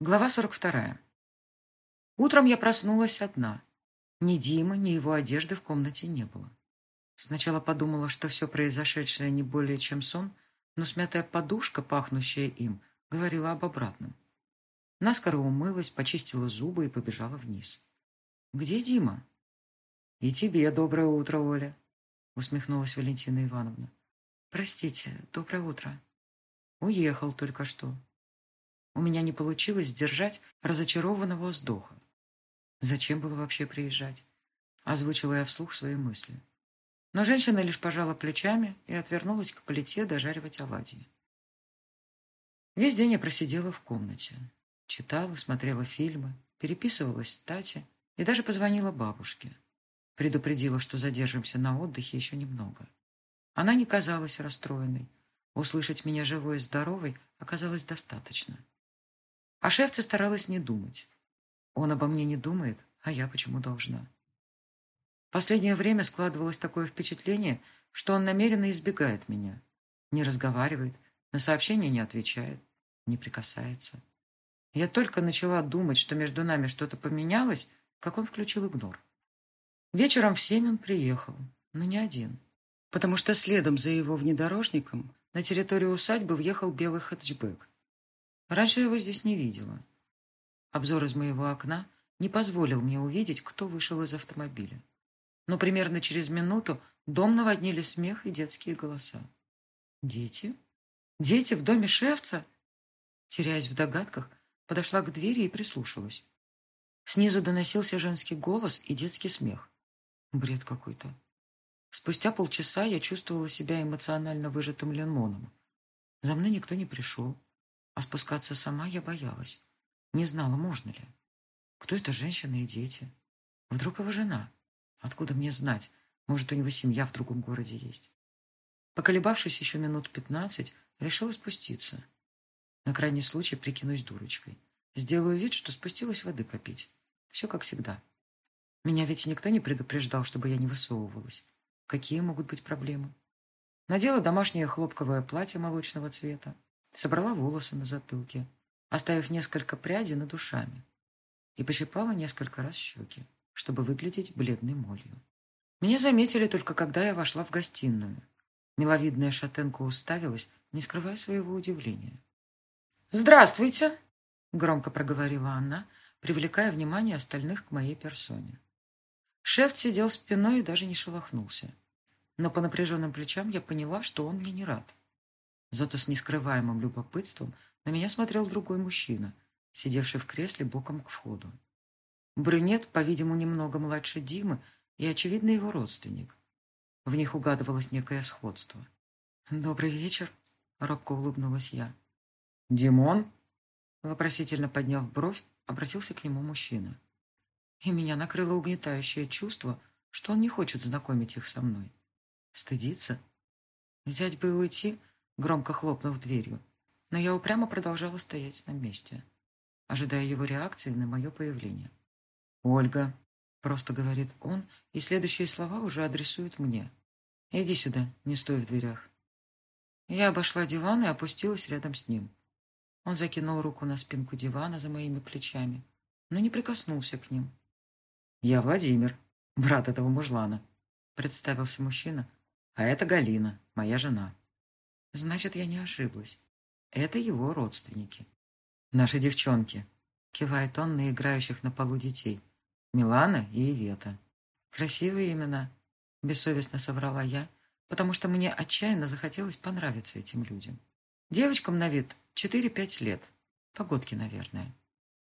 Глава 42. Утром я проснулась одна. Ни Димы, ни его одежды в комнате не было. Сначала подумала, что все произошедшее не более чем сон, но смятая подушка, пахнущая им, говорила об обратном. Наскоро умылась, почистила зубы и побежала вниз. «Где Дима?» «И тебе доброе утро, Оля», — усмехнулась Валентина Ивановна. «Простите, доброе утро». «Уехал только что», у меня не получилось сдержать разочарованного вздоха. Зачем было вообще приезжать? Озвучила я вслух свои мысли. Но женщина лишь пожала плечами и отвернулась к плите дожаривать оладьи. Весь день я просидела в комнате. Читала, смотрела фильмы, переписывалась с Тати и даже позвонила бабушке. Предупредила, что задержимся на отдыхе еще немного. Она не казалась расстроенной. Услышать меня живой и здоровой оказалось достаточно. О шефце старалась не думать. Он обо мне не думает, а я почему должна? Последнее время складывалось такое впечатление, что он намеренно избегает меня. Не разговаривает, на сообщения не отвечает, не прикасается. Я только начала думать, что между нами что-то поменялось, как он включил игнор. Вечером в семь он приехал, но не один, потому что следом за его внедорожником на территорию усадьбы въехал белый хэтчбэк. Раньше я его здесь не видела. Обзор из моего окна не позволил мне увидеть, кто вышел из автомобиля. Но примерно через минуту дом наводнили смех и детские голоса. Дети? Дети в доме шефца? Теряясь в догадках, подошла к двери и прислушалась. Снизу доносился женский голос и детский смех. Бред какой-то. Спустя полчаса я чувствовала себя эмоционально выжатым лимоном. За мной никто не пришел. А спускаться сама я боялась. Не знала, можно ли. Кто эта женщина и дети? Вдруг его жена? Откуда мне знать? Может, у него семья в другом городе есть? Поколебавшись еще минут пятнадцать, решила спуститься. На крайний случай прикинусь дурочкой. Сделаю вид, что спустилась воды попить. Все как всегда. Меня ведь никто не предупреждал, чтобы я не высовывалась. Какие могут быть проблемы? Надела домашнее хлопковое платье молочного цвета, собрала волосы на затылке, оставив несколько прядей над душами, и пощипала несколько раз щеки, чтобы выглядеть бледной молью. Меня заметили только когда я вошла в гостиную. Миловидная шатенка уставилась, не скрывая своего удивления. «Здравствуйте!» — громко проговорила она, привлекая внимание остальных к моей персоне. Шеф сидел спиной и даже не шелохнулся. Но по напряженным плечам я поняла, что он мне не рад. Зато с нескрываемым любопытством на меня смотрел другой мужчина, сидевший в кресле боком к входу. Брюнет, по-видимому, немного младше Димы и, очевидно, его родственник. В них угадывалось некое сходство. «Добрый вечер», — робко улыбнулась я. «Димон?» Вопросительно подняв бровь, обратился к нему мужчина. И меня накрыло угнетающее чувство, что он не хочет знакомить их со мной. Стыдиться? Взять бы и уйти, громко хлопнув дверью, но я упрямо продолжала стоять на месте, ожидая его реакции на мое появление. «Ольга», — просто говорит он, и следующие слова уже адресуют мне. «Иди сюда, не стой в дверях». Я обошла диван и опустилась рядом с ним. Он закинул руку на спинку дивана за моими плечами, но не прикоснулся к ним. «Я Владимир, брат этого мужлана», — представился мужчина. «А это Галина, моя жена». Значит, я не ошиблась. Это его родственники. Наши девчонки. Кивает он на играющих на полу детей. Милана и Ивета. Красивые имена. Бессовестно соврала я, потому что мне отчаянно захотелось понравиться этим людям. Девочкам на вид 4-5 лет. Погодки, наверное.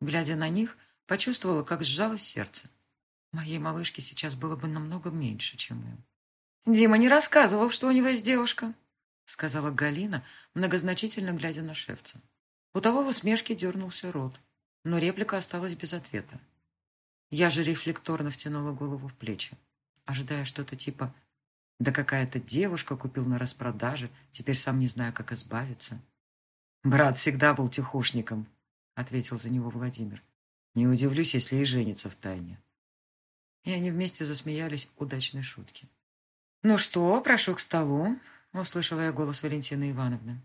Глядя на них, почувствовала, как сжалось сердце. Моей малышке сейчас было бы намного меньше, чем им. «Дима не рассказывал, что у него есть девушка», сказала Галина, многозначительно глядя на шефца. У того в усмешке дернулся рот, но реплика осталась без ответа. Я же рефлекторно втянула голову в плечи, ожидая что-то типа «Да какая-то девушка купил на распродаже, теперь сам не знаю, как избавиться». «Брат всегда был тихушником», — ответил за него Владимир. «Не удивлюсь, если и женится в тайне». И они вместе засмеялись удачной шутки. «Ну что, прошу к столу», — услышала я голос Валентины Ивановны.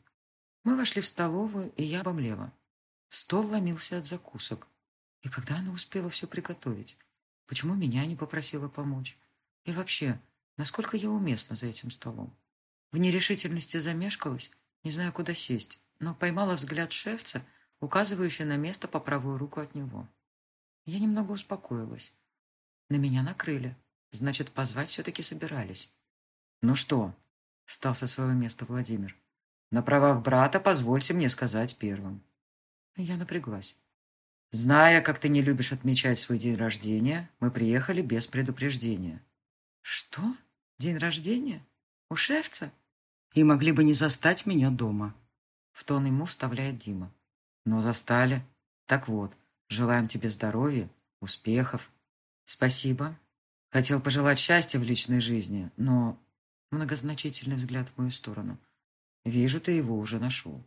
Мы вошли в столовую, и я обомлела. Стол ломился от закусок. И когда она успела все приготовить? Почему меня не попросила помочь? И вообще, насколько я уместна за этим столом? В нерешительности замешкалась, не знаю, куда сесть, но поймала взгляд шефца, указывающий на место по правую руку от него. Я немного успокоилась. На меня накрыли. Значит, позвать все-таки собирались. «Ну что?» — встал со своего места Владимир. «На правах брата позвольте мне сказать первым». Я напряглась. «Зная, как ты не любишь отмечать свой день рождения, мы приехали без предупреждения». «Что? День рождения? У шефца?» «И могли бы не застать меня дома», — в тон ему вставляет Дима. «Но застали. Так вот, желаем тебе здоровья, успехов». «Спасибо. Хотел пожелать счастья в личной жизни, но...» Многозначительный взгляд в мою сторону. «Вижу, ты его уже нашел».